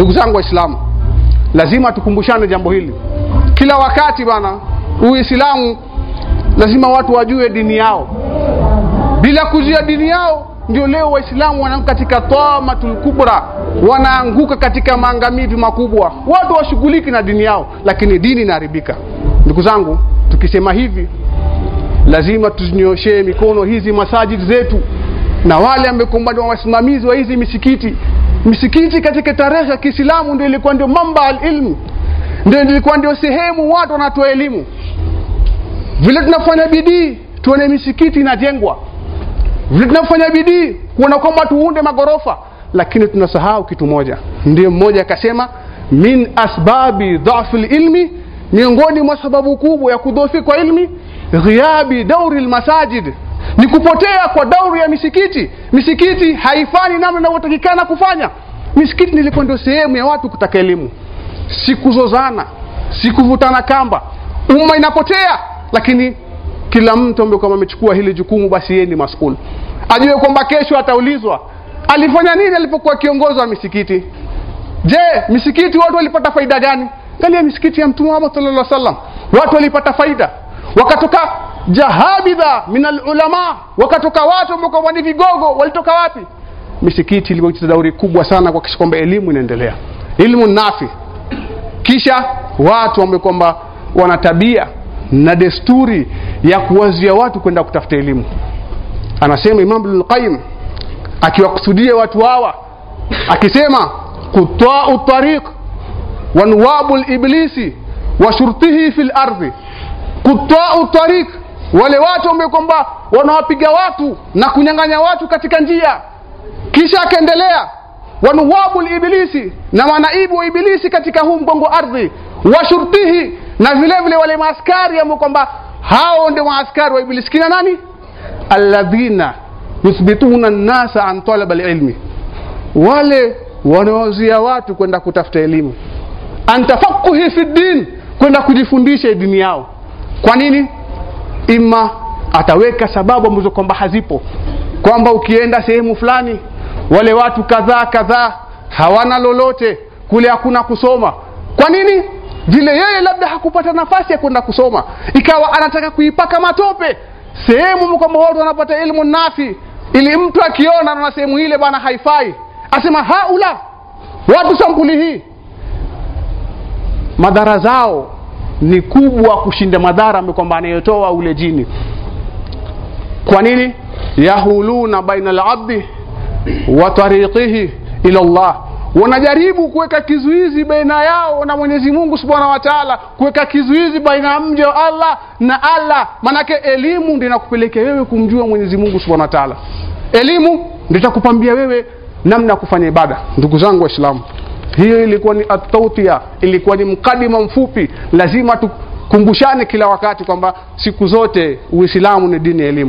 ndugu zangu waislamu lazima tukumbushane jambo hili. Kila wakati bana uislamu lazima watu wajue dini yao. Bila kujua dini yao ndio leo waislamu wanaanguka katika tamatul kubra wanaanguka katika maangamivu makubwa. Watu washughuliki na dini yao lakini dini inaharibika. Ndugu zangu tukisema hivi lazima tuzinyoshee mikono hizi masajid zetu na wale ambao wasimamizi wa hizi misikiti misikiti katika tarehe ya kiislamu ndio ilikuwa ndio mamba alilmu. Ndio ilikuwa ndio sehemu watu wanatoa elimu. Vile tunafanya bidii tuone misikiti inajengwa. Vile tunafanya bidii kuona kwamba tuunde magorofa. Lakini tunasahau kitu moja. Ndio mmoja akasema min asbabi dhafi lilmi miongoni mwa sababu kubwa ya kudhoofika kwa ilmi ghiabi dauri lmasajid ni kupotea kwa dauri ya misikiti. Misikiti haifanyi namna inavyotakikana kufanya. Misikiti nilikuwa ndio sehemu ya watu kutaka elimu. Sikuzozana sikuvutana kamba. Umma inapotea lakini kila mtu ambaye kama amechukua hili jukumu basi yeye ni maskul. Ajue kwamba kesho ataulizwa alifanya nini alipokuwa kiongozi wa misikiti? Je misikiti watu walipata faida gani? Angalia misikiti ya mtume Muhammad sallallahu alaihi wasallam. Watu walipata faida. Wakatoka jahabidha min alulama wakatoka watu ambao ni vigogo walitoka wapi? Misikiti ilikuwa dauri kubwa sana kwa kwamba elimu inaendelea elimu nafi. Kisha watu ambao kwamba wana tabia na desturi ya kuwazia watu kwenda kutafuta elimu. Anasema Imam Ibn Qayyim akiwakusudia watu hawa akisema kutwau tariq wa nuwabu wa shurtihi fil ardh kutwa'u tariq wale watu ambao kwamba wanawapiga watu na kunyang'anya watu katika njia. Kisha akaendelea wanuwabu iblisi na manaibu wa ibilisi katika huu mgongo ardhi wa shurtihi na vile vile wale maaskari ambao kwamba hao ndio maaskari wa ibilisi. Kina nani? Alladhina yuthbituna nnasa an talaba lilmi wale wanaozia watu kwenda kutafuta elimu. An tafaquhi fi din kwenda kujifundisha dini yao. Kwa nini ima ataweka sababu ambazo kwamba hazipo. Kwamba ukienda sehemu fulani wale watu kadhaa kadhaa hawana lolote kule hakuna kusoma. Kwa nini? Vile yeye labda hakupata nafasi ya kwenda kusoma ikawa anataka kuipaka matope. Sehemu kwamba watu wanapata elimu nafi ili mtu akiona na sehemu ile bwana haifai asema haula watu sampuli hii. Madhara zao ni kubwa kushinda madhara kwamba anayotoa ule jini. Kwa nini? Yahuluna baina labdi wa tariqihi ila Allah. Wanajaribu kuweka kizuizi baina yao na Mwenyezi Mungu Subhanahu wa Ta'ala kuweka kizuizi baina ya mja wa Allah na Allah. Maanake elimu ndio inakupelekea wewe kumjua Mwenyezi Mungu Subhanahu wa Ta'ala. Elimu ndio itakupambia wewe namna ya kufanya ibada. Ndugu zangu waislamu hiyo ilikuwa ni atautia ilikuwa ni mkadima mfupi. Lazima tukumbushane kila wakati kwamba siku zote uislamu ni dini ya elimu